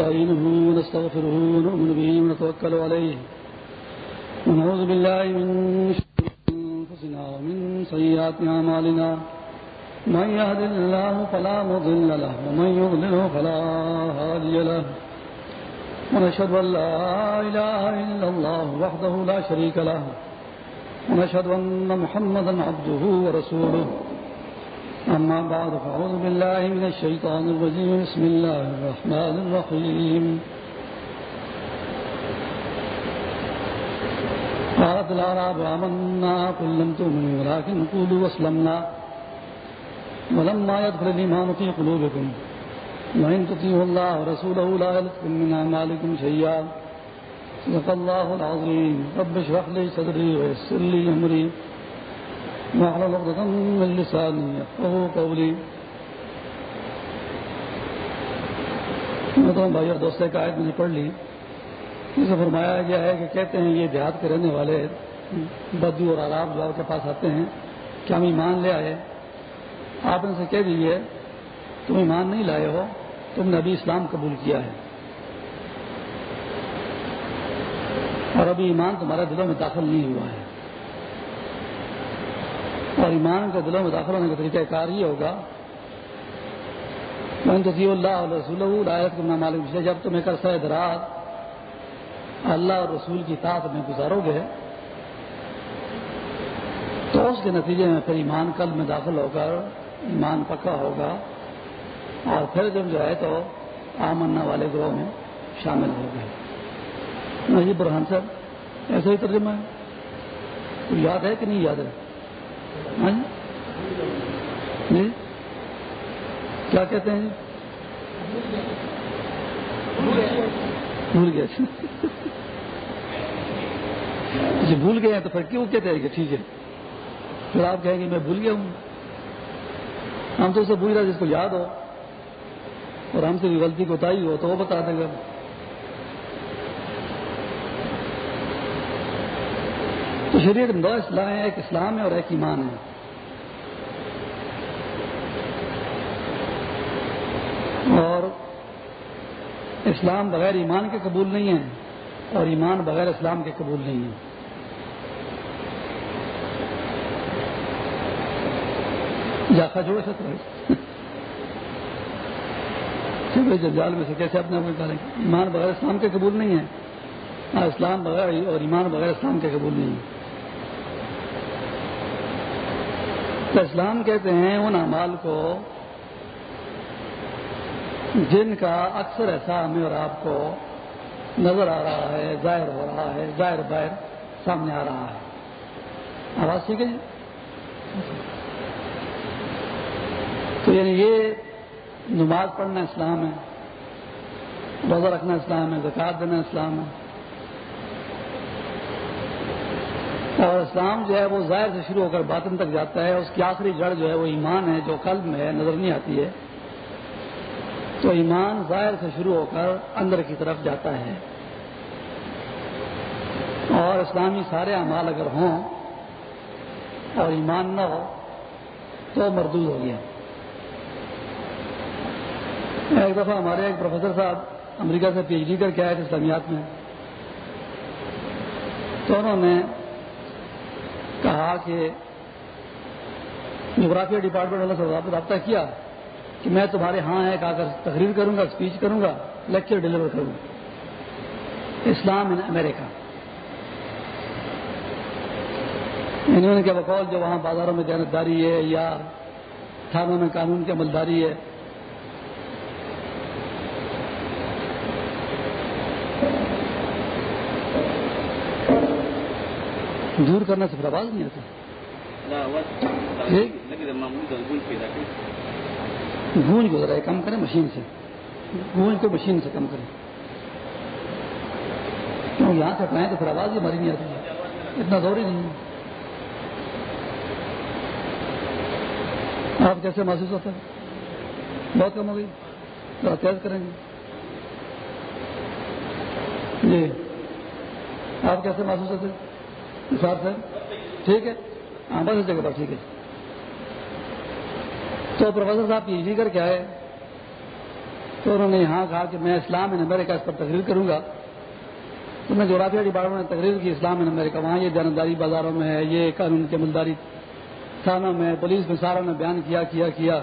نستعينه ونستغفره ونؤمن به ونتوكل عليه. ونعوذ بالله من شرور أنفسنا ومن سيئات أعمالنا. من يهد الله فلا مضل له ومن يضلله فلا هادي له. ونشهد أن لا إله إلا الله وحده لا شريك له. ونشهد أن محمدا عبده ورسوله. أما بعد، فأعوذ بالله من الشيطان الرجيم. بسم الله الرحمن الرحيم. قالت الأعراب، آمنا، قل لم تؤمنوا، ولكن قولوا أسلمنا ولما يدخل الإيمان في قلوبكم، وإن تطيعوا الله ورسوله لا يلدكم من أعمالكم شيئا. صدق الله العظيم. رب اشرح لي صدري ويسر لي أمري. واحلل عقدة من لساني يفقهوا قولي. محترم بھائی اور دوستوں کا آیت میں نے پڑھ لی۔ اسے فرمایا گیا ہے کہ کہتے ہیں، یہ دیہات کے رہنے والے بدو اور آراب جو آپ کے پاس آتے ہیں کہ ہم ایمان لے آئے۔ آپ ان سے کہہ دیجیے تم ایمان نہیں لائے ہو، تم نے ابھی اسلام قبول کیا ہے۔ اور ابھی ایمان تمہارے دلوں میں داخل نہیں ہوا ہے۔ اور ایمان کے دلوں میں داخل ہونے کا طریقہ کار یہ ہوگا۔ من اللہ رسول آیت کو سے جب تمہیں کر سہ درات اللہ اور رسول کی طاعت میں گزارو گے، تو اس کے نتیجے میں پھر ایمان کل میں داخل ہو کر، ایمان پکا ہوگا۔ اور پھر جب جو ہے تو آمنا والے گروہ میں شامل ہو گئے۔ نجیب برحان صاحب، ایسا ہی ترجمہ ہے؟ یاد ہے کہ نہیں یاد ہے؟ ہاں جی؟, جی؟ کیا کہتے ہیں جی؟ بھول گئے جی اچھا۔ اچھا، بھول گئے ہیں تو پھر کیوں کہتے ہیں کہ ٹھیک ہے۔ پھر آپ کہیں گے میں بھول گیا ہوں۔ ہم تو اسے بھول رہا جس کو یاد ہو اور ہم سے بھی غلطی کو تائی ہو تو وہ بتا دے گا تو شریعت دو اسلام ہے، ایک اسلام ہے اور ایک ایمان ہے۔ اور اسلام بغیر ایمان کے قبول نہیں ہے اور ایمان بغیر اسلام کے قبول نہیں ہے۔ جاخا جوڑے سے جنجال میں سے کیسے اپنے آپ کو نکالیں؟ ایمان بغیر اسلام کے قبول نہیں ہے۔ اسلام بغیر اور ایمان بغیر اسلام کے قبول نہیں ہے۔ تو اسلام کہتے ہیں ان اعمال کو جن کا اکثر ایسا ہمیں اور آپ کو نظر آ رہا ہے، ظاہر ہو رہا ہے، ظاہر باہر سامنے آ رہا ہے۔ آواز ٹھیک ہے تو یعنی یہ نماز پڑھنا اسلام ہے، روزہ رکھنا اسلام ہے زکات دینا اسلام ہے۔ اور اسلام جو ہے وہ ظاہر سے شروع ہو کر باطن تک جاتا ہے، اس کی آخری جڑ جو ہے وہ ایمان ہے، جو قلب میں ہے نظر نہیں آتی ہے۔ تو ایمان ظاہر سے شروع ہو کر اندر کی طرف جاتا ہے۔ اور اسلامی سارے اعمال اگر ہوں اور ایمان نہ ہو تو مردود ہو گیا۔ ایک دفعہ ہمارے ایک پروفیسر صاحب امریکہ سے پی ایچ ڈی کر کے آئے تھے اسلامیات میں۔ تو انہوں نے کہا کہ جغرافیہ ڈپارٹمنٹ والوں سے رابطہ کیا کہ میں تمہارے ہاں ایک آ کر تقریر کروں گا اسپیچ کروں گا لیکچر ڈلیور کروں گا۔ اسلام ان امریکہ۔ انہوں نے کیا بقول جو وہاں بازاروں میں جانبداری ہے یا تھانوں میں قانون کی عملداری ہے؟ دور کرنے سے پھر آواز نہیں آتی گونج گزرا کم کریں مشین سے۔ گونج کو مشین سے کم کریں۔ کیوں یہاں سے اٹھائیں تو پھر آواز ہی ہماری نہیں آتی اتنا زور ہی نہیں۔ ہے آپ کیسے محسوس ہوتا ہے بہت کم ہو گئی۔ تو تیز کریں گے۔ جی۔ آپ کیسے محسوس ہوتے حساب ٹھیک ہے؟ ہاں بس جگہ پر، ٹھیک ہے۔ تو پروفیسر صاحب پی ایچ ڈی کر کے آئے تو انہوں نے یہاں کہا کہ میں اسلام ان امریکہ اس پر تقریر کروں گا۔ تو میں جغرافیہ ڈپارٹمنٹ نے تقریر کی اسلام ان امریکہ وہاں یہ جانبداری بازاروں میں ہے، یہ قانون کے ملداری تھانوں میں، پولیس میں ساروں نے بیان کیا کیا کیا۔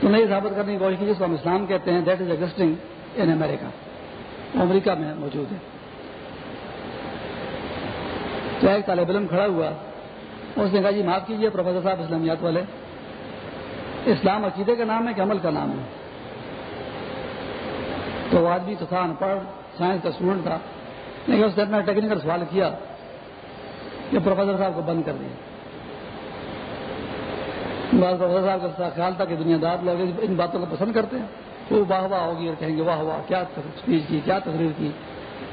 تو میں یہ ثابت کرنے کی کوشش کی جس کو ہم اسلام کہتے ہیں دیٹ از ایگزٹنگ ان امریکہ امریکہ میں موجود ہے۔ تو ایک طالب علم کھڑا ہوا، اس نے کہا جی معاف کیجیے پروفیسر صاحب، اسلامیات والے۔ اسلام عقیدے کا نام ہے کہ عمل کا نام ہے۔ تو وہ آدمی تو تھا ان پڑھ، سائنس کا اسٹوڈنٹ تھا، لیکن اس نے اپنا ٹیکنیکل سوال کیا کہ پروفیسر صاحب کو بند کر دیا پروفیسر صاحب کا خیال تھا کہ دنیا دار لوگ ان باتوں کو پسند کرتے ہیں۔ وہ واہ واہ ہوگی اور کہیں گے، واہ واہ، کیا اسپیچ کی، کیا تقریر کی۔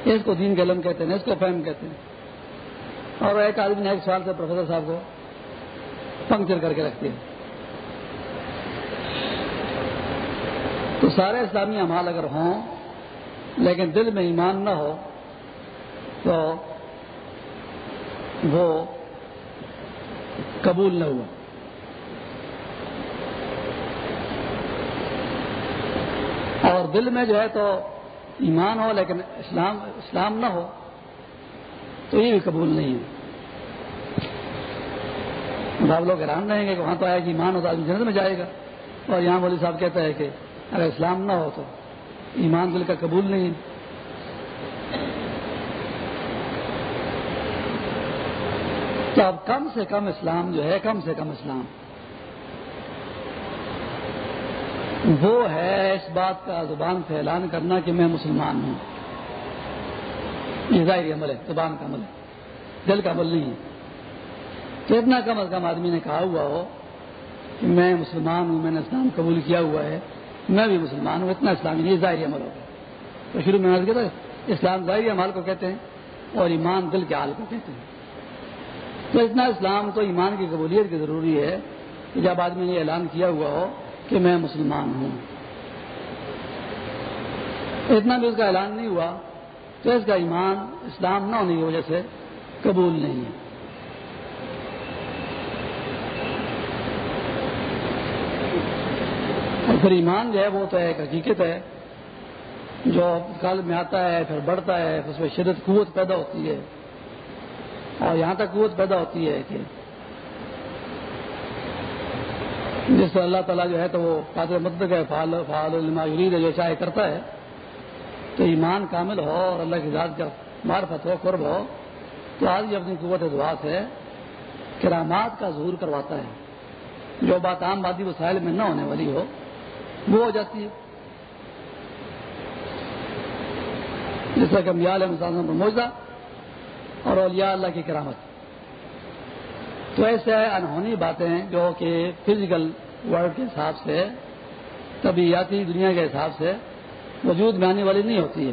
اس کو دین کے علم کہتے ہیں، اس کو فہم کہتے ہیں۔ اور ایک آدمی نے ایک سوال سے پروفیسر صاحب کو پنکچر کر کے رکھتے ہیں تو سارے اسلامی امال اگر ہوں، لیکن دل میں ایمان نہ ہو، تو وہ قبول نہ ہوا۔ اور دل میں جو ہے تو ایمان ہو، لیکن اسلام اسلام نہ ہو تو یہ بھی قبول نہیں ہے۔ آپ لوگ حیران رہیں گے کہ وہاں تو آئے کہ ایمان ہو تو آدمی جنت میں جائے گا۔ اور یہاں مودی صاحب کہتا ہے کہ اگر اسلام نہ ہو تو ایمان دل کا قبول نہیں تو اب کم سے کم اسلام جو ہے، کم سے کم اسلام۔ وہ ہے اس بات کا زبان سے اعلان کرنا کہ میں مسلمان ہوں۔ یہ ظاہری عمل ہے، زبان کا عمل ہے، دل کا عمل نہیں ہے۔ تو اتنا کم از کم آدمی نے کہا ہوا ہو کہ میں مسلمان ہوں، میں نے اسلام قبول کیا ہوا ہے، میں بھی مسلمان ہوں، اتنا اسلام نہیں ظاہری عمل ہوگا تو شروع میں کہتا اسلام ظاہری عمل کو کہتے ہیں اور ایمان دل کے حال کو کہتے ہیں۔ تو اتنا اسلام تو ایمان کی قبولیت کی ضروری ہے کہ جب آدمی نے اعلان کیا ہوا ہو کہ میں مسلمان ہوں۔ اتنا بھی اس کا اعلان نہیں ہوا تو اس کا ایمان اسلام نہ ہونے کی وجہ سے قبول نہیں ہے۔ اور پھر ایمان جو ہے وہ تو ایک حقیقت ہے۔ جو کال میں آتا ہے، پھر بڑھتا ہے، پھر اس میں شدت، قوت پیدا ہوتی ہے۔ اور یہاں تک قوت پیدا ہوتی ہے کہ جس پر اللہ تعالیٰ جو ہے تو وہ قادر مدد ہے فعال فعال ہے، جو چاہے کرتا ہے۔ تو ایمان کامل ہو اور اللہ کی ذات کا معرفت ہو، قرب ہو، تو آج بھی اپنی قوت دعا سے کرامات کا ظہور کرواتا ہے۔ جو بات عام بادی وسائل میں نہ ہونے والی ہو، وہ ہو جاتی ہے۔ جس طرح کہ علیہ مسلم پر موجودہ اور اولیاء اللہ کی کرامت۔ تو ایسے انہونی باتیں جو کہ فزیکل ورلڈ کے حساب سے طبیعتی دنیا کے حساب سے وجود میں آنے والی نہیں ہوتی ہے۔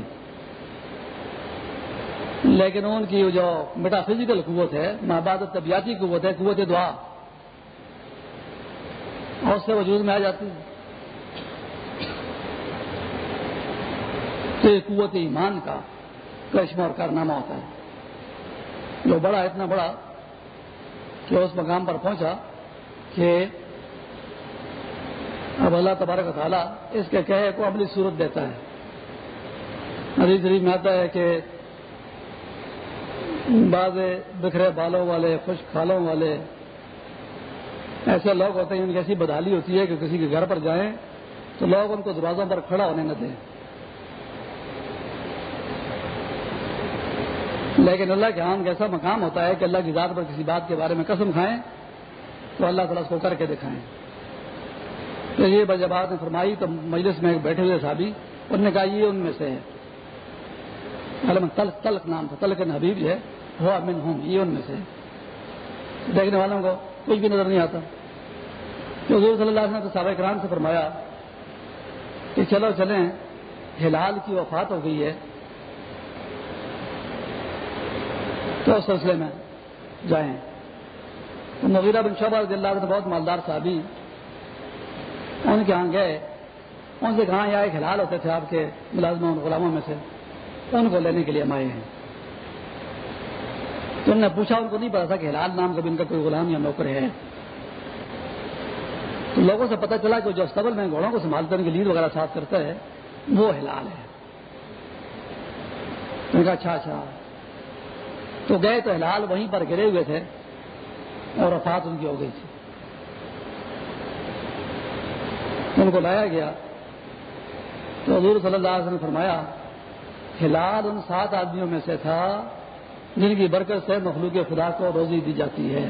لیکن ان کی جو میٹا فزیکل قوت ہے ماں طبیعتی قوت ہے، قوت دعا اور اس سے وجود میں آ جاتی ہے۔ تو یہ قوت ایمان کا کرشمہ اور کارنامہ ہوتا ہے۔ جو بڑا اتنا بڑا کہ اس مقام پر پہنچا کہ اب اللہ تبارک تعالیٰ اس کے کہے کو اپنی صورت دیتا ہے۔ عزیز شریف میں آتا ہے کہ بعض بکھرے بالوں والے، خشک کھالوں والے، ایسے لوگ ہوتے ہیں، ان کی ایسی بدحالی ہوتی ہے کہ کسی کے گھر پر جائیں تو لوگ ان کو دروازوں پر کھڑا ہونے نہ دیں۔ لیکن اللہ کے ہاں ایسا مقام ہوتا ہے کہ اللہ کی ذات پر کسی بات کے بارے میں قسم کھائیں تو اللہ تعالیٰ اس کو کر کے دکھائیں۔ تو یہ جب آپ نے فرمائی تو مجلس میں بیٹھے ہوئے صحابی، انہوں نے کہا یہ ان میں سے ہے۔ تلک تلک نام تھا تلک حبیب جو ہے وہ امن ہوں یہ ان میں سے دیکھنے والوں کو کچھ بھی نظر نہیں آتا۔ تو حضور صلی اللہ علیہ وسلم صحابہ کرام سے فرمایا کہ چلو چلیں، ہلال کی وفات ہو گئی ہے۔ تو اس سلسلے میں جائیں۔ تو مغیرہ بن شعبہ رضی اللہ بہت مالدار صحابی۔ ان کے یہاں گئے ان سے کہاں یا ایک حلال ہوتے تھے آپ کے ملازموں غلاموں میں سے، ان کو لینے کے لیے ہم آئے ہیں۔ تو انہوں نے پوچھا، ان کو نہیں پتا تھا کہ حلال نام کا بھی ان کا کوئی غلام یا نوکر ہے۔ تو لوگوں سے پتہ چلا کہ جو استبل میں گھوڑوں کو سنبھالتے ہیں کہ لیڈ وغیرہ صاف کرتا ہے وہ ہلال ہے۔ کہا اچھا اچھا۔ تو گئے تو ہلال وہیں پر گرے ہوئے تھے اور وفات ان کی ہو گئی تھی۔ ان کو لایا گیا تو حضور صلی اللہ علیہ وسلم نے فرمایا، ہلال ان سات آدمیوں میں سے تھا جن کی برکت سے مخلوق خدا کو روزی دی جاتی ہے۔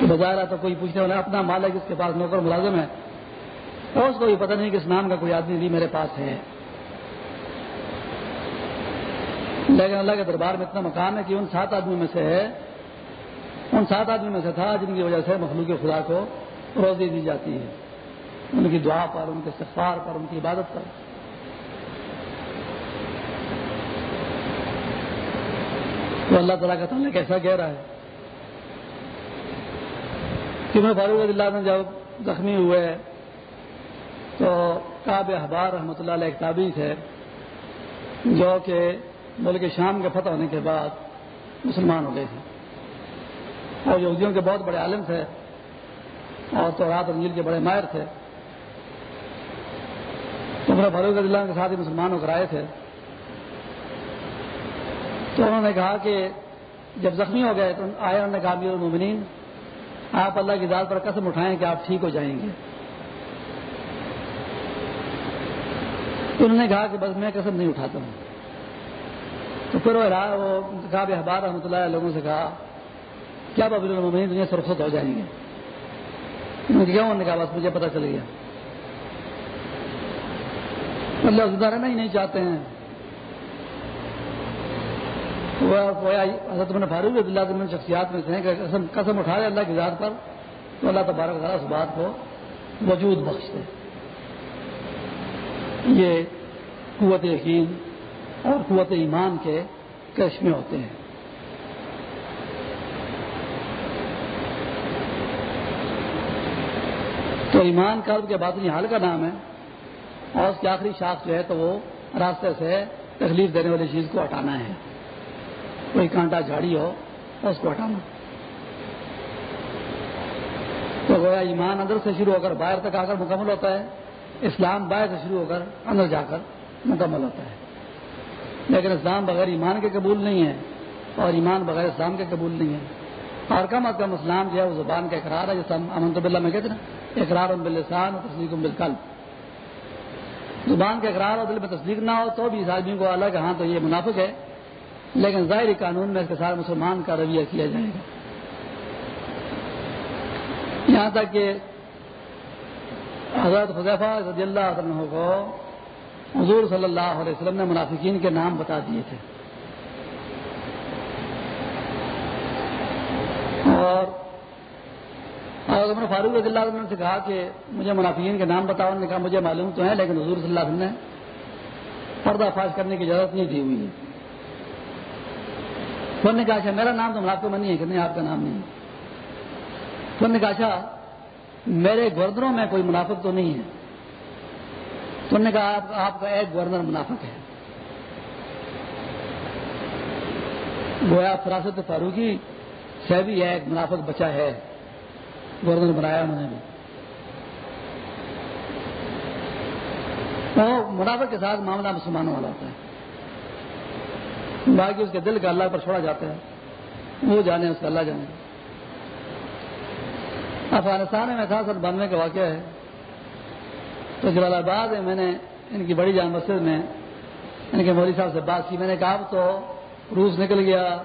بظاہر تو کوئی پوچھنے والا اپنا مالک اس کے پاس نوکر ملازم ہے۔ اور اس کو بھی پتہ نہیں کہ اس نام کا کوئی آدمی بھی میرے پاس ہے۔ لیکن اللہ کے دربار میں اتنا مقام ہے کہ ان سات آدمی میں سے ہے ان سات آدمی میں سے تھا جن کی وجہ سے مخلوق خدا کو روزی دی جاتی ہے ان کی دعا پر، ان کے سفار پر، ان کی عبادت پر۔ تو اللہ تعالیٰ کا تعلق کیسا کہہ رہا ہے؟ کہ میں فاروق اللہ میں جب زخمی ہوئے، تو کاب احبار رحمۃ اللہ علیہ ایک تابی تھے، جو کہ ملک شام کے فتح ہونے کے بعد مسلمان ہو گئے تھے۔ اور یہودیوں کے بہت بڑے عالم تھے۔ اور تو رات انجیل کے بڑے ماہر تھے۔ تو میرے فاروق اللہ کے ساتھ ہی مسلمان ہو کر آئے تھے۔ تو انہوں نے کہا کہ جب زخمی ہو گئے تو آئے انہوں نے کہا میر المومنین، آپ اللہ کی ذات پر قسم اٹھائیں کہ آپ ٹھیک ہو جائیں گے۔ تو انہوں نے کہا کہ بس میں قسم نہیں اٹھاتا ہوں۔ تو پھر وہ انتخاب احبار رحمۃ اللہ لوگوں سے کہا، کیا بابل المومنین دنیا سرخت ہو جائیں گے؟ کیا انہوں کہا بس مجھے پتا چل گیا۔ اللہ زدہ رہنا ہی نہیں چاہتے ہیں۔ حضرت فاروق اللہ شخصیات میں سے قسم قسم اٹھا رہے اللہ کی ذات پر، تو اللہ تبارک تعالیٰ اس بات کو وجود بخشتے یہ قوت یقین اور قوت ایمان کے کرشمے ہوتے ہیں۔ تو ایمان قلب کے باطنی حال کا نام ہے اور اس کی آخری شاخ جو ہے تو وہ راستے سے تکلیف دینے والی چیز کو ہٹانا ہے۔ کوئی کانٹا جھاڑی ہو اس کو ہٹانا۔ تو گویا ایمان اندر سے شروع ہو کر باہر تک آ کر مکمل ہوتا ہے۔ اسلام باہر سے شروع ہو کر اندر جا کر مکمل ہوتا ہے۔ لیکن اسلام بغیر ایمان کے قبول نہیں ہے اور ایمان بغیر اسلام کے قبول نہیں ہے۔ اور کم از کم اسلام جو ہے وہ زبان کا اقرار ہے، جیسے امن تو بلّہ میں کہتے ہیں اقرار باللسان اور تصدیق بالکل زبان کے اقرار اور دل میں تصدیق نہ ہو تو بھی اس آدمی کو الگ ہاں تو یہ منافق ہے۔ لیکن ظاہری قانون میں اس کے ساتھ مسلمان کا رویہ کیا جائے گا۔ یہاں تک کہ حضرت حضیفہ رضی اللہ عنہ کو حضور صلی اللہ علیہ وسلم نے منافقین کے نام بتا دیے تھے۔ اور فاروق رضی اللہ عنہ سے کہا کہ مجھے منافقین کے نام بتاؤ نے کہا مجھے معلوم تو ہے لیکن حضور صلی اللہ علیہ وسلم نے پردہ فاش کرنے کی اجازت نہیں دی ہوئی ہے۔ نے کہا اچھا میرا نام تو منافق میں نہیں ہے کہ نہیں، آپ کا نام نہیں۔ ہے نے کہا اچھا میرے گوردروں میں کوئی منافق تو نہیں ہے۔ تو نے کہا، آپ کا ایک گورنر منافق ہے۔ گویا فراست فاروقی سے بھی ایک منافق بچا ہے۔ گورنر بنایا انہوں نے بھی۔ تو منافق کے ساتھ معاملہ مسلمانوں والا ہوتا ہے۔ باقی اس کے دل کا اللہ پر چھوڑا جاتا ہے۔ وہ جانے، اس کا اللہ جانے۔ افغانستان میں تھا، سن بانوے کا واقعہ ہے۔ تو جلال آباد میں میں نے ان کی بڑی جان مسجد میں ان کے مودی صاحب سے بات کی۔ میں نے کہا تو روس نکل گیا۔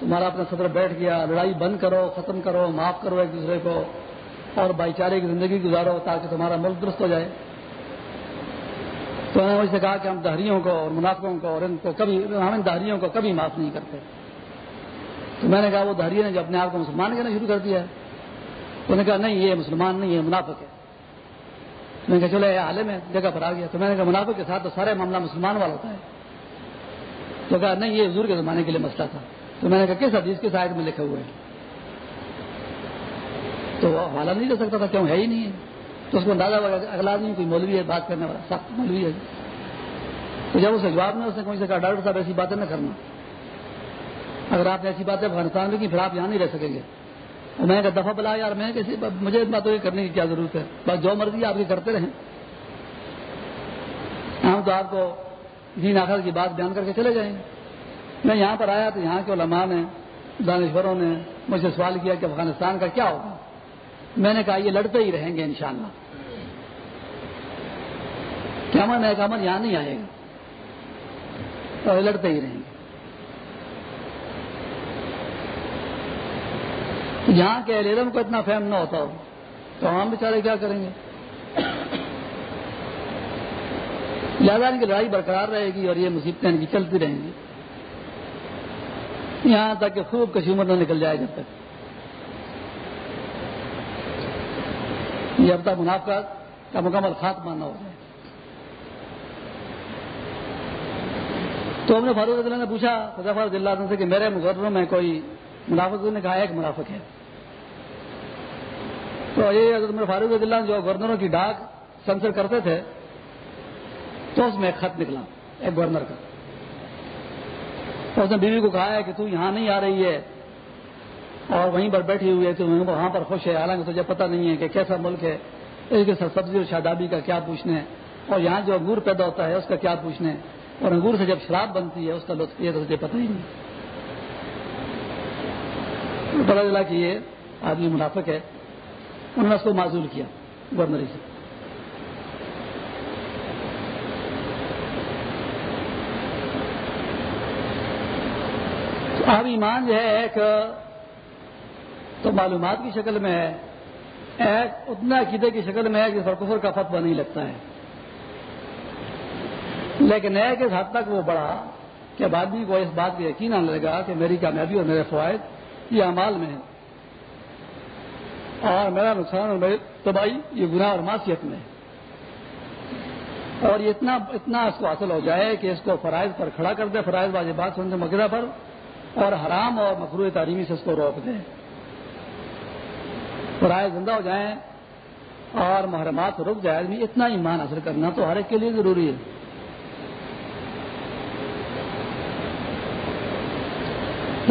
تمہارا اپنا صدر بیٹھ گیا، لڑائی بند کرو، ختم کرو، معاف کرو ایک دوسرے کو، اور بھائی چارے کی زندگی گزارو تاکہ تمہارا ملک درست ہو جائے۔ تو انہوں نے مجھ سے کہا کہ ہم دہریوں کو اور منافقوں کو اور ان کو کبھی، ہم ان دہریوں کو کبھی معاف نہیں کرتے۔ تو میں نے کہا وہ دہریے نے جو اپنے آپ کو مسلمان کہنا شروع کر دیا ہے۔ انہوں نے کہا نہیں، یہ مسلمان نہیں ہے منافق ہے۔ میں نے کہا چلو، یہ عالم ہے، جگہ پر آ گیا۔ تو میں نے کہا منافق کے ساتھ تو سارے معاملہ مسلمان والا ہوتا ہے۔ تو کہا نہیں، یہ حضور کے زمانے کے لیے مسئلہ تھا۔ تو میں نے کہا، کس حدیث کے سائڈ میں لکھے ہوئے ہیں؟ تو وہ حوالہ نہیں دے سکتا تھا کیوں ہے ہی نہیں ہے۔ تو اس کو اندازہ اگلا آدمی کوئی مولوی ہے، بات کرنے والا، سخت مولوی ہے۔ تو جب اسے جواب میں اس نے کوئی سے کہا، ڈاکٹر صاحب، ایسی باتیں نہ کرنا۔ اگر آپ نے ایسی باتیں افغانستان میں کی، پھر آپ یہاں نہیں رہ سکیں گے۔ اور میں نے کہا، دفعہ بلا یار، میں کسی مجھے اس باتوں کرنے کی کیا ضرورت ہے؟ بس جو مرضی آپ کی کرتے رہیں۔ ہم تو آپ کو دین آخر کی بات بیان کر کے چلے جائیں۔ گے میں یہاں پر آیا تو یہاں کے علماء نے، دانشوروں نے مجھ سے سوال کیا کہ افغانستان کا کیا ہوگا؟ میں نے کہا یہ لڑتے ہی رہیں گے انشاءاللہ۔ کیا من ہے کہ یہاں نہیں آئے گا۔ اور لڑتے ہی رہیں گے۔ یہاں کے علم کو اتنا فہم نہ ہوتا ہو تو ہم بیچارے کیا کریں گے؟ لہٰذا ان کی لڑائی برقرار رہے گی اور یہ مصیبتیں ان کی چلتی رہیں گی۔ یہاں تک کہ خوب کشمر نہ نکل جائے جب تک۔ یہ اب تک منافع کا مکمل خاتمہ نہ ہو جائے۔ تو ہم نے فاروق اللہ نے پوچھا خدا اللہ سے کہ میرے مقرروں میں کوئی منافق نے کہا، ایک منافق ہے۔ تو یہ حضرت فاروق اللہ جو گورنروں کی ڈاک سنسر کرتے تھے، تو اس میں ایک خط نکلا، ایک گورنر کا۔ اس نے بیوی کو کہا ہے کہ تو یہاں نہیں آ رہی ہے اور وہیں پر بیٹھی ہوئی ہے تو وہاں پر خوش ہے، حالانکہ تجھے پتہ نہیں ہے کہ کیسا ملک ہے، اس کے سبزی اور شادابی کا کیا پوچھنے اور یہاں جو انگور پیدا ہوتا ہے، اس کا کیا پوچھنے اور انگور سے جب شراب بنتی ہے، اس کا لطف، یہ تو تجھے پتہ ہی نہیں۔ پتا چلا کہ یہ آدمی منافق ہے، انہوں نے اس کو معذول کیا، گورنری سے۔ اب ایمان جو ہے ایک، تو معلومات کی شکل میں ہے۔ ایک اتنا عقیدے کی شکل میں ہے کہ کفر کا فتوا نہیں لگتا ہے۔ لیکن ایک اس حد تک وہ بڑا کہ اب آدمی کو اس بات کا یقین آنے لگا کہ میری کامیابی اور میرے فوائد یہ امال میں ہے اور میرا نقصان اور میری تباہی یہ گناہ اور معاشیت میں ہے۔ اور یہ اتنا اتنا اس کو حاصل ہو جائے کہ اس کو فرائض پر کھڑا کر دے، فرائض والی بات سنتے مغرہ پر۔ اور حرام اور مخرو تعلیمی سے اس کو روک دیں۔ فرائض زندہ ہو جائیں اور محرمات رک جائے آدمی اتنا ایمان حاصل کرنا تو ہر ایک کے لیے ضروری ہے۔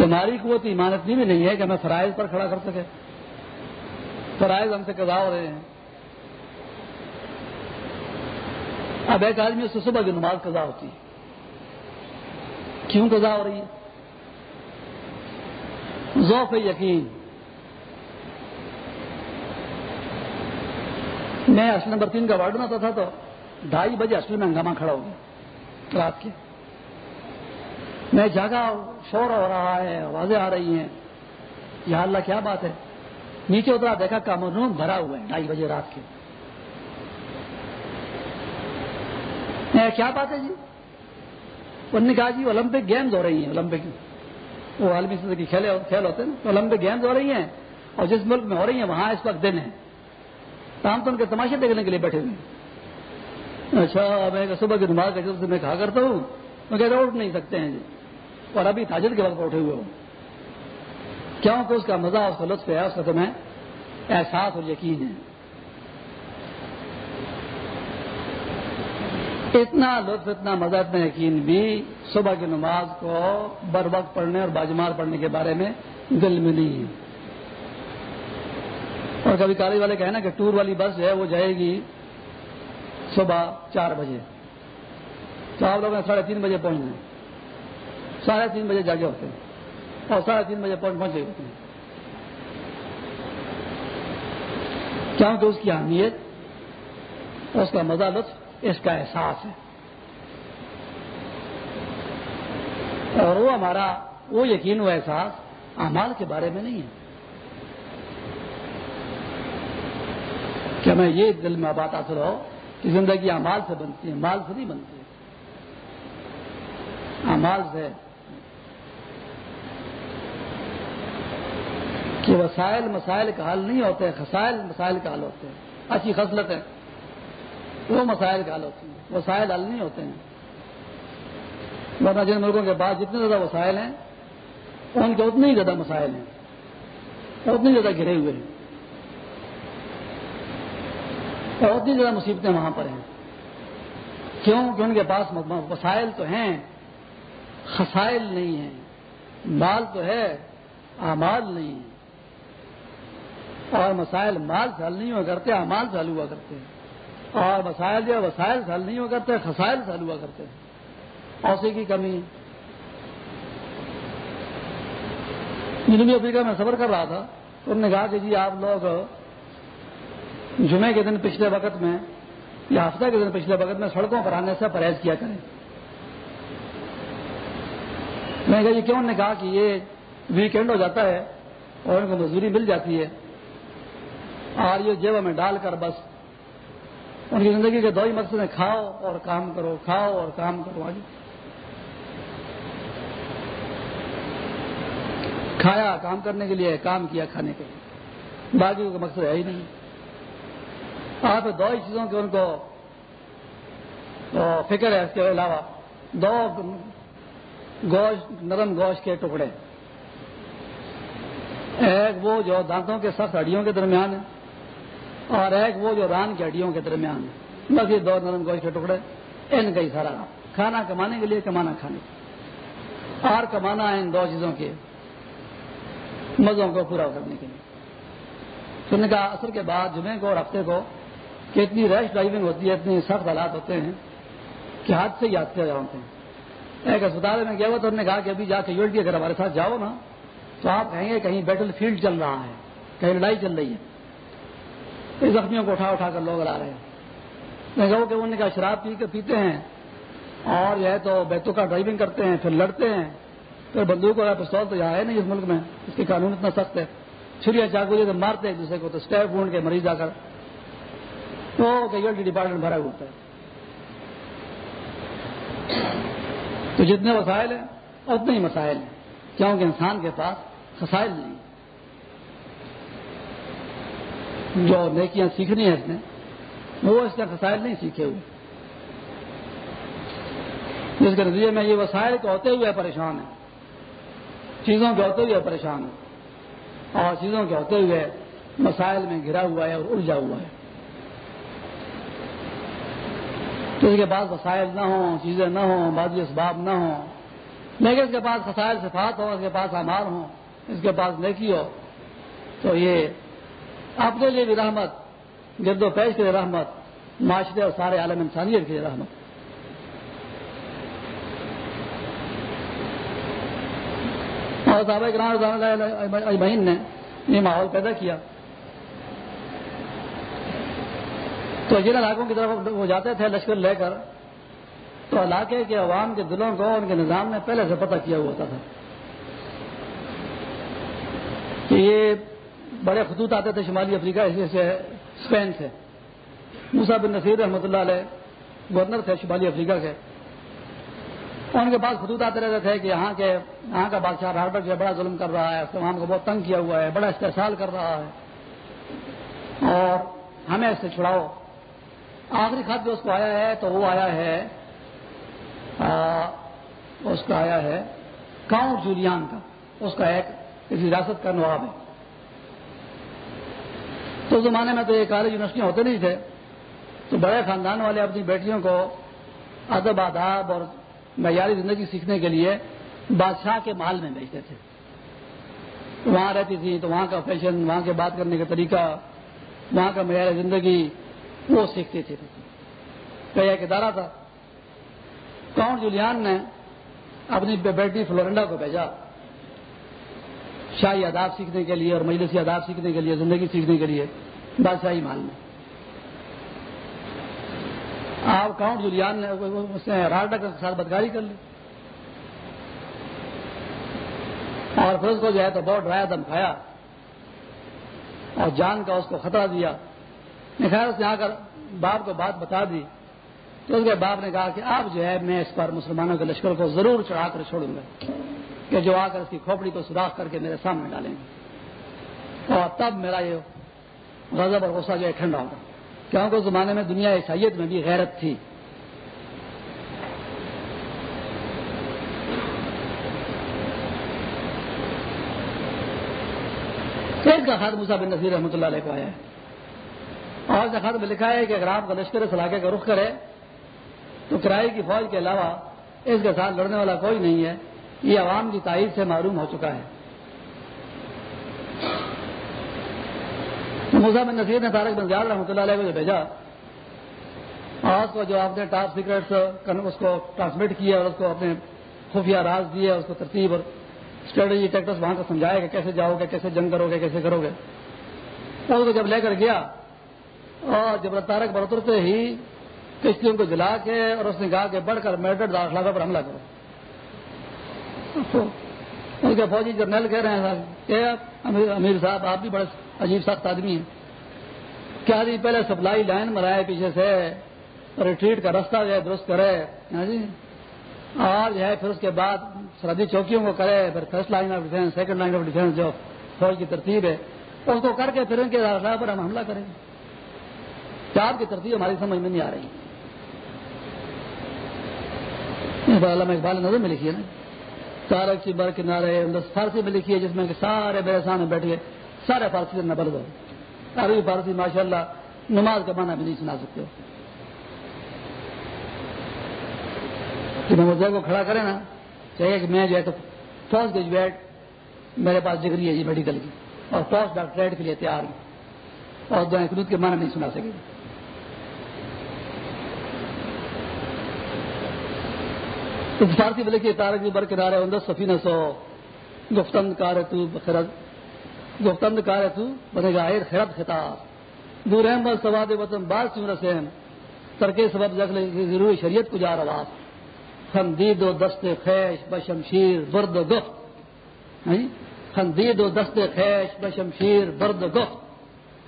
ہماری قوت ایمان اتنی بھی نہیں ہے کہ ہمیں فرائض پر کھڑا کر سکے۔ فرائض ہم سے قضا ہو رہے ہیں۔ اب ایک آدمی اس سے صبح کی نماز قضا ہوتی ہے۔ کیوں قضا ہو رہی ہے؟ ذوق یقین۔ میں اصل نمبر تین کا وارڈ ہوتا تھا تو ڈھائی بجے اصل میں ہنگامہ کھڑا ہو گیا رات کے۔ میں جاگا شور ہو رہا ہے، آوازیں آ رہی ہیں۔ یا اللہ، کیا بات ہے؟ نیچے اترا، دیکھا کام روم بھرا ہوا ہے، ڈھائی بجے رات کے۔ کیا بات ہے جی؟ انہوں نے کہا جی اولمپک گیمز ہو رہی ہیں اولمپک وہ عالمی سطح کی کھیل ہوتے ہیں، تو اولمپک گیمز ہو رہی ہیں اور جس ملک میں ہو رہی ہیں، وہاں اس وقت دن ہے تو ہم تو ان کے تماشے دیکھنے کے لیے بیٹھے ہوئے اچھا میں صبح کے دماغ سے میں کہا کرتا ہوں۔ میں کہتا اٹھ نہیں سکتے ہیں جی۔ اور ابھی تاجر کے وقت اٹھے ہوئے ہوں کیوں؟ کہ اس کا مزہ اس کا لطف ہے، اس کا تمہیں احساس اور یقین ہے۔ اتنا لطف، اتنا مزہ، اتنا یقین بھی صبح کی نماز کو بر وقت پڑھنے اور باجمار پڑھنے کے بارے میں دل میں نہیں ہے۔ اور کبھی کالج والے کہنا کہ ٹور والی بس جو ہے وہ جائے گی صبح چار بجے۔ تو آپ لوگ نے ساڑھے تین بجے پہنچنا ساڑھے تین بجے جاگے ہوتے ہیں۔ اور ساڑھے تین بجے پہنچ پہنچے ہوتے ہیں۔ کیونکہ اس کی اہمیت، اس کا مزہ لطف اس کا احساس ہے۔ اور وہ ہمارا، وہ یقین و احساس اعمال کے بارے میں نہیں ہے۔ کہ ہمیں یہ دل میں بات حاصل ہو کہ زندگی امال سے بنتی ہے، مال سے نہیں بنتی۔ امال سے کہ وسائل مسائل کا حل نہیں ہوتے، خسائل مسائل کا حل ہوتے۔ ہیں اچھی خصلت ہے وہ مسائل کا حل ہوتی ہیں۔ وسائل حل نہیں ہوتے ہیں۔ ورنہ جن ملکوں کے بعد جتنے زیادہ وسائل ہیں، ان کے اتنے ہی زیادہ مسائل ہیں۔ اتنے زیادہ گھرے ہوئے ہیں۔ اور اتنی زیادہ مصیبتیں وہاں پر ہیں۔ کیوں؟ کہ ان کے پاس وسائل تو ہیں۔ خسائل نہیں ہیں۔ مال تو ہے، اعمال نہیں ہے اور مسائل مال سے حل نہیں ہوا کرتے امال سے حل ہوا کرتے ہیں۔ اور مسائل جو وسائل سے حل نہیں ہوا کرتے، خسائل سے حل ہوا کرتے ہیں۔ اوسے کی کمی۔ جنوبی افریقہ میں سفر کر رہا تھا، تو انہوں نے کہا کہ جی آپ لوگ جمعے کے دن پچھلے وقت میں، یا ہفتہ کے دن پچھلے وقت میں سڑکوں پر آنے سے پرہیز کیا کریں۔ میں کہا جی کیوں؟ نے کہا کہ یہ ویکینڈ ہو جاتا ہے اور ان کو مزدوری مل جاتی ہے۔ اور یہ جیب میں ڈال کر بس ان کی زندگی کے دو ہی مقصد میں کھاؤ اور کام کرو، کھاؤ اور کام کرو آگے کھایا کام کرنے کے لیے، کام کیا کھانے کے لیے۔ باقی کا مقصد ہے ہی نہیں۔ آپ دو ہی چیزوں کے ان کو فکر ہے اس کے علاوہ۔ دو گوشت، نرم گوشت کے ٹکڑے۔ ایک وہ جو دانتوں کے سخت ہڈیوں کے درمیان ہے۔ اور ایک وہ جو ران کی ہڈیوں کے درمیان بس یہ دو نرم گوشت کے ٹکڑے، ان کا ہی سارا کھانا کمانے کے لیے، کمانا کھانے اور کمانا ہے ان دو چیزوں کے مزوں کو پورا کرنے کے لیے۔ سننے کا اثر کے بعد جمعے کو اور ہفتے کو کہ اتنی ریش ڈرائیونگ ہوتی ہے، اتنی سخت حالات ہوتے ہیں کہ ہاتھ سے یاد کیا جاتے ہیں ایک اسپتال میں گیا ہوا تو انہوں نے کہا کہ ابھی جا کے یورٹی اگر ہمارے ساتھ جاؤ نا، تو آپ کہیں گے کہیں بیٹل فیلڈ چل رہا ہے، کہیں لڑائی چل رہی ہے۔ زخمیوں کو اٹھا اٹھا کر لوگ لا رہے ہیں۔ میں کہوں کہ انہوں نے کہا شراب پی کے پیتے ہیں۔ اور جو ہے تو بیتوں کا ڈرائیونگ کرتے ہیں، پھر لڑتے ہیں۔ پھر بندوق اور پستول تو یہاں ہے نہیں اس ملک میں۔ اس کے قانون اتنا سخت ہے۔ چھڑیا چاقو تو مارتے ایک دوسرے کو تو اسٹیپ وونڈ کے مریض آ کر۔ تو کیجویلٹی ڈپارٹمنٹ بھرا ہوتا ہے۔ تو جتنے وسائل ہیں، اتنے ہی مسائل ہیں۔ کیونکہ انسان کے پاس خسائل نہیں جو نیکیاں سیکھنی ہیں اس نے، وہ اس کے خسائل نہیں سیکھے ہوئے۔ جس کے نتیجے میں یہ وسائل کے ہوتے ہوئے پریشان ہیں، چیزوں کے ہوتے ہوئے پریشان ہے اور چیزوں کے ہوتے ہوئے مسائل میں گرا ہوا ہے اور الجھا ہوا ہے۔ تو اس کے پاس وسائل نہ ہوں، چیزیں نہ ہوں بازی اسباب نہ ہوں۔ لیکن اس کے پاس خسائل صفات ہو اس کے پاس امار ہوں، اس کے پاس نیکی ہو، تو یہ اپنے لیے بھی رحمت، گرد و پیش کے لیے رحمت، معاشرے اور سارے عالم انسانیت کے لیے رحمت۔ اور صحابہ اجمعین نے یہ ماحول پیدا کیا۔ تو جن علاقوں کی طرف وہ جاتے تھے لشکر لے کر، تو علاقے کے عوام کے دلوں کو ان کے نظام نے پہلے سے پتہ کیا ہوا تھا۔ کہ یہ بڑے خطوط آتے تھے شمالی افریقہ سے اسپین سے موسا بن نصیر رحمۃ اللہ علیہ گورنر تھے شمالی افریقہ کے۔ ان کے پاس خطوط آتے رہتے تھے کہ یہاں کے، یہاں کا بادشاہ رابرٹ جو بڑا ظلم کر رہا ہے وہاں کو بہت تنگ کیا ہوا ہے، بڑا استحصال کر رہا ہے۔ اور ہمیں اس سے چھڑاؤ۔ آخری خط جو اس کو آیا ہے تو وہ آیا ہے اس کا آیا ہے کاؤنٹ جولیان کا۔ اس کا ایک، کسی ریاست کا نواب ہے۔ تو اس زمانے میں تو یہ کالج یونیورسٹیاں ہوتے نہیں تھے۔ تو بڑے خاندان والے اپنی بیٹیوں کو ادب، آداب اور معیاری زندگی سیکھنے کے لیے بادشاہ کے محل میں بھیجتے تھے۔ وہاں رہتی تھی تو وہاں کا فیشن وہاں کے بات کرنے کا طریقہ، وہاں کا معیار زندگی، وہ سیکھتے تھے۔ ایک ادارہ تھا۔ کاؤنٹ جولیان نے اپنی بیٹی فلورنڈا کو بھیجا۔ شاہی آداب سیکھنے کے لیے اور مجلسی آداب سیکھنے کے لیے، زندگی سیکھنے کے لیے بادشاہی محل میں۔ آپ کاؤنٹ جولیان نے، اس نے کے ساتھ بدکاری کر لی۔ اور پھر اس کو جو ہے تو بہت ڈرایا دم کھایا اور جان کا اس کو خطرہ دیا۔ خیر اس نے آ کر باپ کو بات بتا دی۔ تو اس کے باپ نے کہا کہ آپ جو ہے، میں اس پر مسلمانوں کے لشکر کو ضرور چڑھا کر چھوڑوں گا۔ کہ جو آ کر اس کی کھوپڑی کو سوراخ کر کے میرے سامنے ڈالیں گے۔ اور تب میرا یہ غضب اور غصہ جو ہے ٹھنڈا ہوگا۔ کیونکہ اس زمانے میں دنیا عیسائیت میں بھی غیرت تھی۔ ایک کا خط موسا بن نصیر رحمۃ اللہ علیہ کو آیا ہے۔ اور خط میں لکھا ہے کہ اگر آپ کا لشکر اس علاقے کا رخ کرے، تو کرائے کی فوج کے علاوہ اس کے ساتھ لڑنے والا کوئی نہیں ہے۔ یہ عوام کی تائید سے معلوم ہو چکا ہے۔ موسا بن نصیر نے تارک بن زیاد رحمۃ اللہ علیہ کو بھیجا۔ آج کو جو آپ نے ٹاپ سیکرٹ اس کو ٹرانسمٹ کیا اور اس کو اپنے خفیہ راز دیے اس کو ترتیب اور اسٹریٹجی ٹیکٹس وہاں کو سمجھائے گا کیسے جاؤ گے، کیسے جنگ کرو گے، کیسے کرو گے۔ اس کو جب لے کر گیا اور جب تارک پر اترتے ہی کشتیوں کو جلا کے اور اس نے کہا کہ بڑھ کر میڈر داخلہ پر حملہ کرو۔ ان کے فوجی جرنیل کہہ رہے ہیں کہ امیر صاحب، آپ بھی بڑے عجیب سخت آدمی ہیں۔ کیا جی پہلے سپلائی لائن مرائے پیچھے سے ریٹریٹ کا راستہ جو ہے درست کرے۔ ہاں جی۔ اور جو ہے پھر اس کے بعد سرحدی چوکیوں کو کرے، پھر first line of defence, second line of defence جو فوج کی ترتیب ہے، اس کو کر کے پھر ان کے راستہ پر ہم حملہ کریں گے۔ چار کی ترتیب ہماری سمجھ میں نہیں آ رہی؟ علامہ اقبال نظر میں لکھی ہے نا۔ تارک کی بر کنارے فارسی میں لکھی ہے جس میں کہ سارے میرے سامنے بیٹھ گئے، سارے فارسی سے نبل دو عربی فارسی ماشاء اللہ نماز کا معنی بھی نہیں سنا سکتے کہ کو کھڑا کرے نا چاہیے کہ میں جو ہے تو فوج گریجویٹ میرے پاس ڈگری ہے جی میڈیکل کی، اور پوسٹ ڈاکٹریٹ کے لیے تیار ہوں۔ اور دو کے معنی نہیں سنا سکے۔ فارسی بلے کی تارک بر کنارے اندر سفینہ سو۔ گفتند کار تو گفتند کار تو بنے گا آئر خیرت خطاب۔ دور احمد سواد وطن بار سمر سین ترکے سبب جگل ضروری شریعت کو جا رہا خندید و دست خیش بشمشیر برد و گفت۔ خندید و دست خیش بشمشیر برد و گفت۔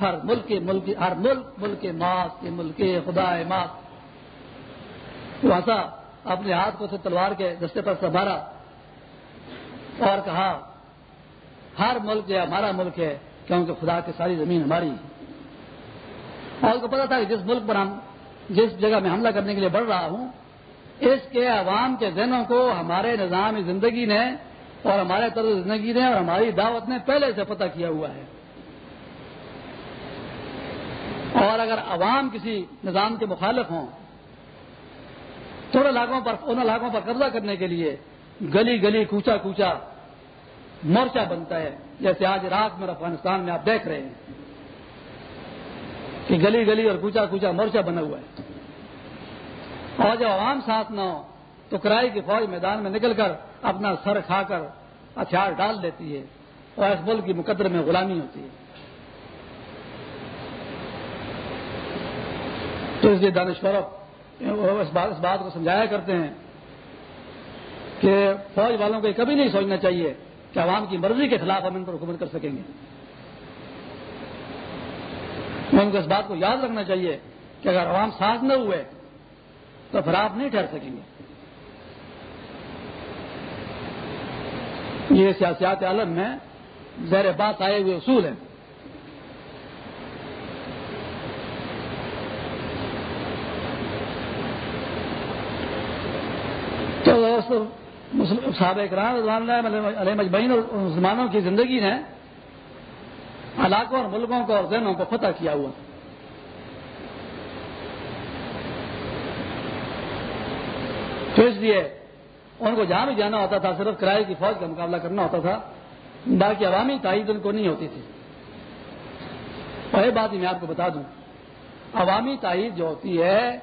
ہر ملک ملک، ہر ملک ملک ماس کے ملک خدا ماس۔ ایسا اپنے ہاتھ کو سے تلوار کے دستے پر سنبھالا اور کہا، ہر ملک جو ہمارا ملک ہے، کیونکہ خدا کی ساری زمین ہماری اور کو پتا تھا کہ جس ملک پر ہم، جس جگہ میں حملہ کرنے کے لیے بڑھ رہا ہوں، اس کے عوام کے ذہنوں کو ہمارے نظام زندگی نے اور ہمارے طرز زندگی نے اور ہماری دعوت نے پہلے سے پتہ کیا ہوا ہے۔ اور اگر عوام کسی نظام کے مخالف ہوں تھوڑے علاقوں پر ان علاقوں پر قبضہ کرنے کے لیے گلی گلی کوچا کوچا مورچہ بنتا ہے۔ جیسے آج عراق میں افغانستان میں آپ دیکھ رہے ہیں کہ گلی گلی اور کوچا کوچا مورچہ بنا ہوا ہے۔ اور جب عوام ساتھ نہ ہو تو کرائی کی فوج میدان میں نکل کر اپنا سر کھا کر ہتھیار ڈال دیتی ہے اور اس ملک کی مقدر میں غلامی ہوتی ہے۔ تو اس لیے دانشور اس بات کو سمجھایا کرتے ہیں کہ فوج والوں کو کبھی نہیں سوچنا چاہیے کہ عوام کی مرضی کے خلاف ہم ان پر حکومت کر سکیں گے۔ ان کو اس بات کو یاد رکھنا چاہیے کہ اگر عوام ساتھ نہ ہوئے تو پھر آپ نہیں ٹھہر سکیں گے۔ یہ سیاست عالم میں زیر بات آئے ہوئے اصول ہیں۔ صحابہ اکرام علیہ مجمعین اور مسلمانوں کی زندگی نے علاقوں اور ملکوں کو اور ذہنوں کو فتح کیا ہوا۔ تو اس لیے ان کو جہاں بھی جانا ہوتا تھا، صرف کرائے کی فوج کا مقابلہ کرنا ہوتا تھا، باقی عوامی تائید ان کو نہیں ہوتی تھی۔ اور یہ بات میں آپ کو بتا دوں، عوامی تائید جو ہوتی ہے،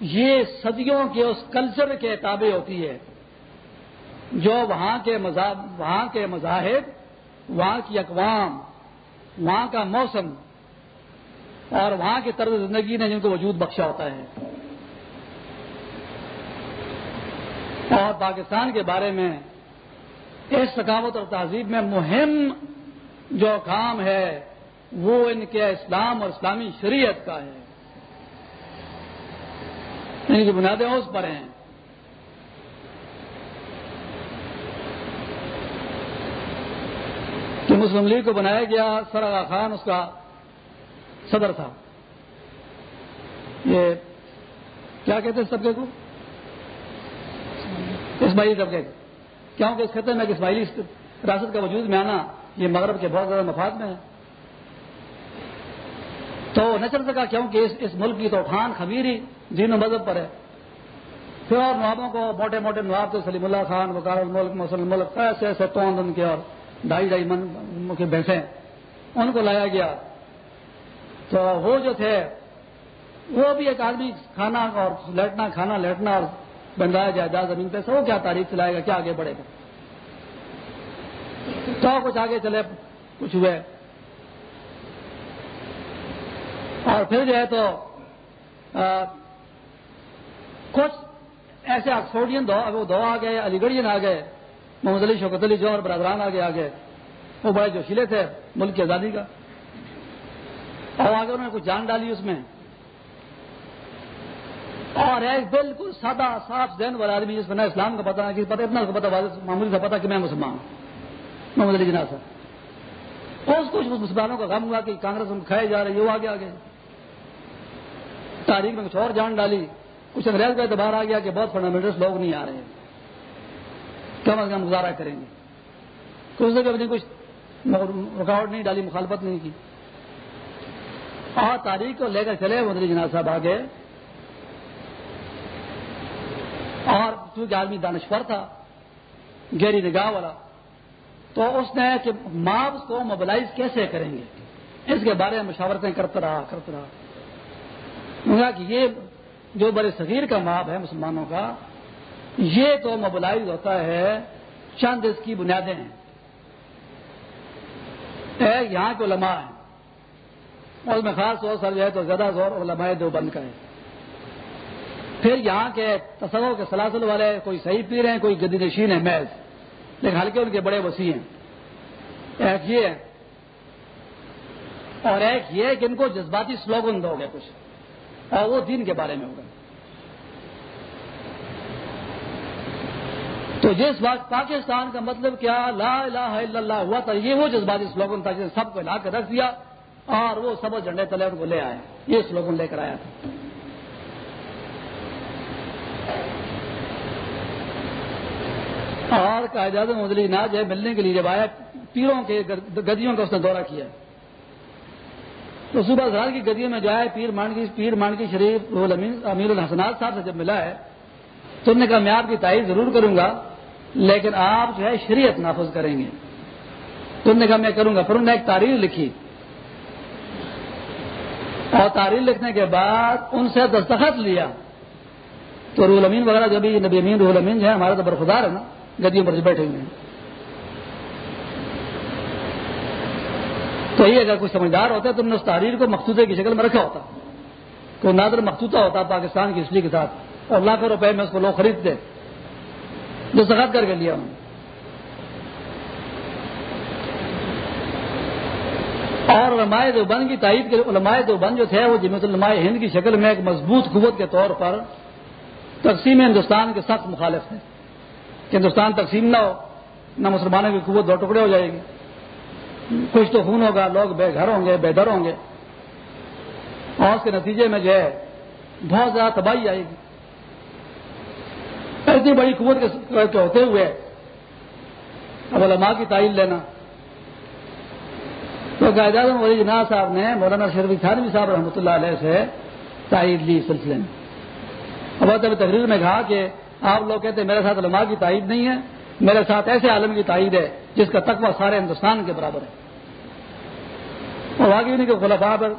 یہ صدیوں کے اس کلچر کے تابع ہوتی ہے۔ جو وہاں کے مذہب وہاں کے مذاہب، وہاں کی اقوام، وہاں کا موسم اور وہاں کی طرز زندگی نے جن کو وجود بخشا ہوتا ہے۔ اور پاکستان کے بارے میں اس ثقافت اور تہذیب میں مہم جو کام ہے، وہ ان کے اسلام اور اسلامی شریعت کا ہے۔ ان کی بنیادیں اس پر ہیں۔ کہ مسلم لیگ کو بنایا گیا سر آغا خان اس کا صدر تھا۔ یہ کیا کہتے ہیں طبقے کو؟ اسماعیلی طبقے کو۔ کیونکہ اس خطے میں اسماعیلی ریاست کا وجود میں آنا، یہ مغرب کے بہت زیادہ مفاد میں ہے۔ تو نہ چل سکا کیونکہ اس اس ملک کی تو اٹھان خمیری دین و مذہب پر ہے۔ پھر اور نوابوں کو، موٹے موٹے نواب تھے سلیم اللہ خان وکار الملک مسلم ملک، ایسے ایسے تو کے اور ڈھائی ڈھائی من کے بیٹھے ان کو لایا گیا۔ تو وہ جو تھے، وہ بھی ایک آدمی کھانا اور لیٹنا، کھانا لیٹنا اور بنوایا جائے جا زمین پہ۔ وہ کیا تاریخ چلائے گا، کیا آگے بڑھے گا۔ تو کچھ آگے چلے، کچھ ہوئے۔ اور پھر جو ہے تو کچھ ایسے آکسفورڈین دو وہ دو آ گئے، علی گڑھین آ گئے۔ محمد علی شوکت علی جو اور برادران آگے آ گئے وہ بڑے جوشیلے تھے، ملک کی آزادی کا۔ اور آگے انہوں نے کچھ جان ڈالی اس میں، اور ایک بالکل سادہ، صاف ذہن والا آدمی جس میں نہ اسلام کا پتا پتہ، اتنا پتا معمولی سے پتا کہ میں مسلمان ہوں۔ محمد علی جناح صاحب۔ اس کچھ مسلمانوں کا غم ہوا کہ کانگریس میں کھائے جا رہے وہ آگے آگے۔ تاریخ میں کچھ اور جان ڈالی، کچھ انگریز کا اعتبار آ گیا کہ بہت فنڈامنٹل لوگ نہیں آ رہے ہیں۔ کم از کم گزارا کریں گے۔ کچھ نے کبھی کچھ رکاوٹ نہیں ڈالی، مخالفت نہیں کی۔ اور تاریخ کو لے کر چلے مدری جناز صاحب آگے۔ اور چونکہ آدمی دانشور تھا، گہری نگاہ والا، تو اس نے کہ ماب کو موبلائز کیسے کریں گے؟ اس کے بارے میں مشاورتیں کرتا رہا کرتا رہا۔ کہ یہ جو بڑے صغیر کا ماب ہے، مسلمانوں کا یہ تو موبلائز ہوتا ہے، چند اس کی بنیادیں ہیں۔ یہاں کے علماء ہیں۔ اور میں خاص طور سر جو ہے تو زیادہ زور علماء دو بند کا ہے پھر یہاں کے تصور کے سلاسل والے کوئی صحیح پیر ہیں، کوئی گدی نشین ہے محض۔ لیکن ہلکے ان کے بڑے وسیع ہیں۔ ایک یہ ہے۔ اور ایک یہ کہ ان کو جذباتی سلوگن دو گے کچھ۔ اور وہ دین کے بارے میں ہوگا۔ تو جس بات پاکستان کا مطلب کیا؟ لا الہ الا اللہ ہوا تھا، یہ وہ جذباتی سلوگن تھا جسے سب کو لا کر رکھ دیا اور وہ سب جھنڈے تلے ان کو لے آئے۔ یہ سلوگن لے کر آیا تھا۔ اور قائد اعظم مدلی ناز ہے، ملنے کے لیے جب آیا، پیروں کے گدیوں کا اس نے دورہ کیا۔ تو صبح سال کی گدیوں میں جو ہے پیر مانگی پیر مانگی شریف امیر الحسنات صاحب سے جب ملا ہے، تو انہوں نے کہا، میں آپ کی تائید ضرور کروں گا۔ لیکن آپ جو ہے شریعت نافذ کریں گے۔ تو انہوں نے کہا میں کروں گا، پھر انہوں نے ایک تاریخ لکھی۔ اور تاریخ لکھنے کے بعد ان سے دستخط لیا۔ تو رول امین وغیرہ جو بھی نبی امین رول امین جو ہے ہمارا تو برخدار ہے نا، گدیوں پر بیٹھے ہوئے ہیں۔ تو یہ اگر کوئی سمجھدار ہوتا ہے، تو نے اس تحریر کو مقصودے کی شکل میں رکھا ہوتا۔ کوئی نادر مقصودہ ہوتا پاکستان کی ہسٹری کے ساتھ۔ اور لاکھوں روپے میں اس کو لوگ خریدتے جو سخت کر کے لیا انہوں نے اور علماء دیوبند کی تائید کے علماء دیوبند جو تھے وہ جمعیت علماء ہند کی شکل میں ایک مضبوط قوت کے طور پر تقسیم ہندوستان کے سخت مخالف تھے کہ ہندوستان تقسیم نہ ہو، نہ مسلمانوں کی قوت دو ٹکڑے ہو جائے گی۔ کچھ تو خون ہوگا، لوگ بے گھر ہوں گے، بے در ہوں گے۔ اور اس کے نتیجے میں جو ہے، بہت زیادہ تباہی آئے گی۔ اتنی بڑی قوت کے ہوتے ہوئے اب علماء کی تعین لینا۔ تو قائد اعظم ولی جناح صاحب نے مولانا شرفی خانوی صاحب رحمۃ اللہ علیہ سے تائید لی سلسلے میں۔ اب تب تقریر میں کہا کہ آپ لوگ کہتے ہیں میرے ساتھ علماء کی تائید نہیں ہے، میرے ساتھ ایسے عالم کی تائید ہے جس کا تقوی سارے ہندوستان کے برابر ہے۔ اور آگے نہیں کہ خلفا پر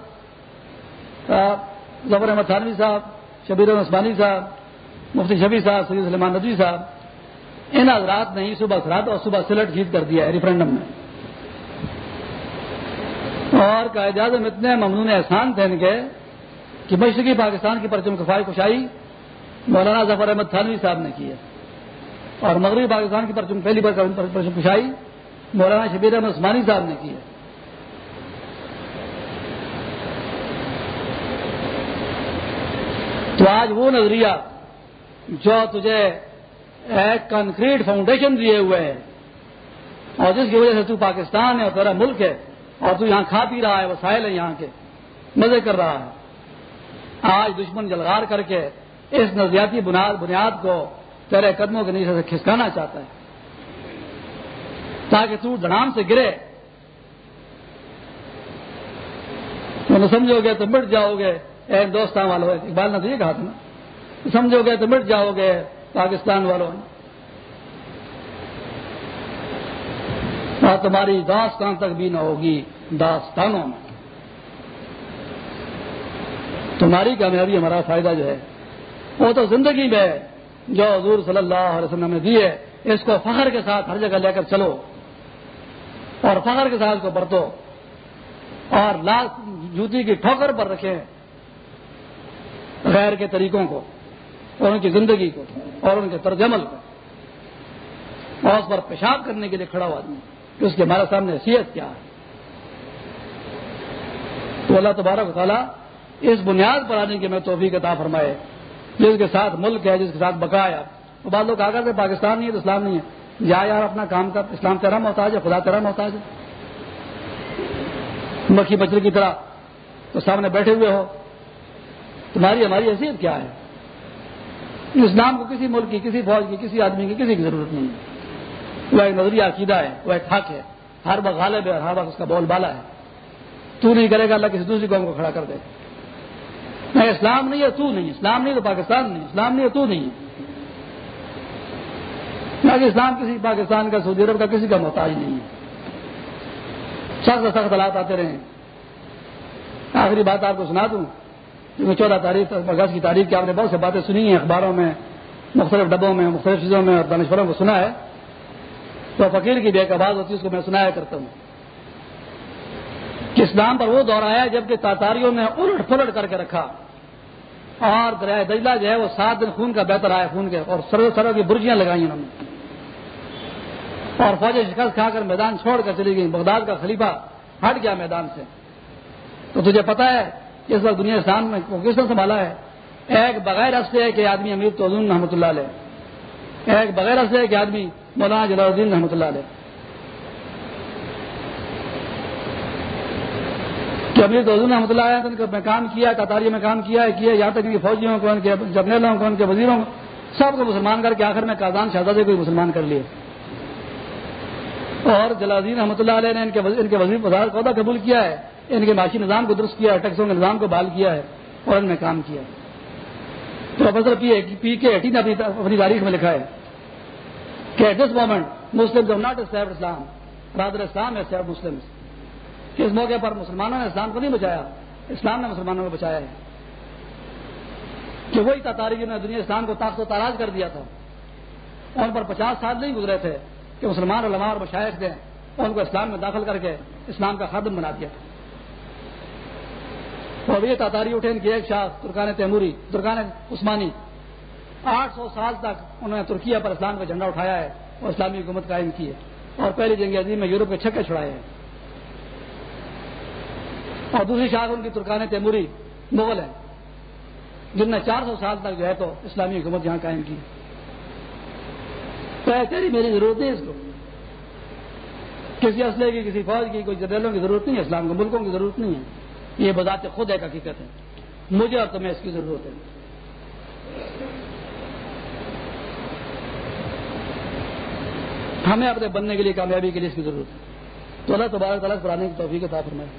ظفر احمد تھانوی صاحب، شبیر عثمانی صاحب مفتی شبی صاحب، سید سلمان ندوی صاحب، ان حضرات نے ہی صبح سرات اور صبح سلٹ جیت کر دیا ہے ریفرنڈم میں اور قائد اعظم اتنے ممنون احسان تھے ان کے کہ مشرقی پاکستان کی پرچم کفائی کشائی مولانا ظفر احمد تھانوی صاحب نے کی ہے۔ اور مغربی پاکستان کی پرچم، پہلی بار پرچم کشائی مولانا شبیر احمد عثمانی صاحب نے کی ہے۔ تو آج وہ نظریہ جو تجھے ایک کنکریٹ فاؤنڈیشن دیے ہوئے ہے اور جس کی وجہ سے تو پاکستان ہے اور تیرا ملک ہے، اور تو یہاں کھا پی رہا ہے، وسائل ہے یہاں کے۔ مزے کر رہا ہے۔ آج دشمن جلغار کر کے اس نظریاتی بنیاد بنیاد کو تیرے قدموں کے نیچے سے کھسکانا چاہتا ہے۔ تاکہ تو دڑام سے گرے۔ تو سمجھو گے تو مٹ جاؤ گے۔ ایک دوست والوں اقبال نے تو یہ کہا تھا نا۔ سمجھو گے تو مٹ جاؤ گے پاکستان والوں تمہاری داستان تک بھی نہ ہوگی داستانوں میں۔ تمہاری کامیابی ہمارا فائدہ جو ہے، وہ تو زندگی میں جو حضور صلی اللہ علیہ وسلم نے دی ہے اس کو فخر کے ساتھ ہر جگہ لے کر چلو۔ اور فخر کے ساتھ کو برتو۔ اور لاس جوتی کی ٹھوکر پر رکھیں۔ غیر کے طریقوں کو۔ اور ان کی زندگی کو اور ان کے ترجمل کو۔ اور اس پر پیشاب کرنے کے لیے کھڑا ہوا آدمی۔ کہ اس کے ہمارے سامنے حیثیت کیا ہے۔ تو اللہ تبارک تعالیٰ اس بنیاد پر آنے کی میں توفیق عطا فرمائے۔ جس کے ساتھ ملک ہے، جس کے ساتھ بقایا وہ بعض لوگ آگے سے پاکستان نہیں ہے تو اسلام نہیں ہے۔ جا یار، اپنا کام کر، اسلام تیرا محتاج ہے، خدا تیرا محتاج ہے۔ مکھی بچر کی طرح تو سامنے بیٹھے ہوئے ہو۔ تمہاری ہماری حیثیت کیا ہے؟ اسلام کو کسی ملک کی، کسی فوج کی، کسی آدمی کی کسی کی ضرورت نہیں ہے۔ وہ ایک نظریہ عقیدہ ہے، وہ ایک حق ہے۔ ہر وقت غالب ہے اور ہر وقت اس کا بول بالا ہے۔ تو نہیں کرے گا اللہ کسی دوسری قوم کو کھڑا کر دے۔ نہیں اسلام نہیں ہے تو نہیں۔ اسلام نہیں تو پاکستان نہیں۔ اسلام نہیں ہے تو نہیں نہ اسلام کسی پاکستان کا، سعودی عرب کا کسی کا محتاج نہیں ہے۔ سخت سخت حالات آتے رہے آخری بات آپ کو سنا دوں۔ چودہ تاریخ اگست کی تاریخ کی آپ نے بہت سے باتیں سنی ہیں، اخباروں میں، مختلف ڈبوں میں، مختلف چیزوں میں اور دانشوروں کو سنا ہے۔ تو فقیر کی بھی ایک آواز ہوتی ہے، اس کو میں سنایا کرتا ہوں۔ کہ اسلام پر وہ دور آیا جبکہ تاتاریوں نے الٹ پلٹ کر کے رکھا۔ اور دریائے دجلہ جو ہے وہ سات دن خون کا بہتر آیا خون کے، اور سرو سرو کی برجیاں لگائی انہوں نے۔ اور فوجیں شکست کھا کر میدان چھوڑ کر چلی گئی بغداد کا خلیفہ ہٹ گیا میدان سے۔ تو تجھے پتا ہے کہ اس وقت دنیا اسلام میں کس نے سنبھالا ہے؟ ایک بغیر سے ہے کہ آدمی امیر تو رحمۃ اللہ علیہ۔ ایک بغیر سے ہے کہ آدمی مولانا جلال الدین رحمۃ اللہ علیہ۔ کہ امیر تو رحمۃ اللہ علیہ میں کام کیا تاتاری میں کام کیا ہے کیا یہاں تک کہ فوجیوں کو، ان کے جرنیلوں کو، ان کے وزیروں کو، سب کو مسلمان کر کے آخر میں کازان شہزادے کو مسلمان کر لیے۔ اور جلالدین رحمۃ اللہ علیہ نے ان کے ان کے وزیر وزارت عہدہ قبول کیا ہے۔ ان کے معاشی نظام کو درست کیا ہے، ٹیکسوں کے نظام کو بحال کیا ہے اور ان میں کام کیا پروفیسر پی کے ایٹی نے اپنی تاریخ میں لکھا ہے کہ at this moment Muslim not stab Islam rather Islam ہے سیب مسلم اس موقع پر مسلمانوں نے اسلام کو نہیں بچایا، اسلام نے مسلمانوں کو بچایا ہے۔ کہ وہی تاریخ نے دنیا اسلام کو طاقت و تاراج کر دیا تھا۔ ان پر پچاس سال نہیں گزرے تھے کہ مسلمان علماء اور مشاعر تھے، ان کو اسلام میں داخل کر کے اسلام کا خادم بنا دیا۔ اور یہ تاتاری اٹھے ان کی ایک شاخ ترکان تیموری، ترکان عثمانی، آٹھ سو سال تک انہوں نے ترکیہ پر اسلام کا جھنڈا اٹھایا ہے اور اسلامی حکومت قائم کی ہے اور پہلی جنگ عظیم میں یورپ کے چھکے چھڑائے ہیں۔ اور دوسری شاخ ان کی ترکان تیموری، مغل ہے جن نے چار سو سال تک جو ہے تو اسلامی حکومت یہاں قائم کی۔ تو تیری میری ضرورت ہے اس کو۔ کسی اسلحے کی، کسی فوج کی، کوئی جنرلوں کی ضرورت نہیں ہے، اسلام کو ملکوں کی ضرورت نہیں ہے۔ یہ بذات خود ایک حقیقت ہے۔ مجھے اور تمہیں اس کی ضرورت ہے۔ ہمیں اپنے بننے کے لیے کامیابی کے لیے اس کی ضرورت ہے۔ تو اللہ تبارک تعالیٰ پڑھانے کی توفیق عطا فرمائے۔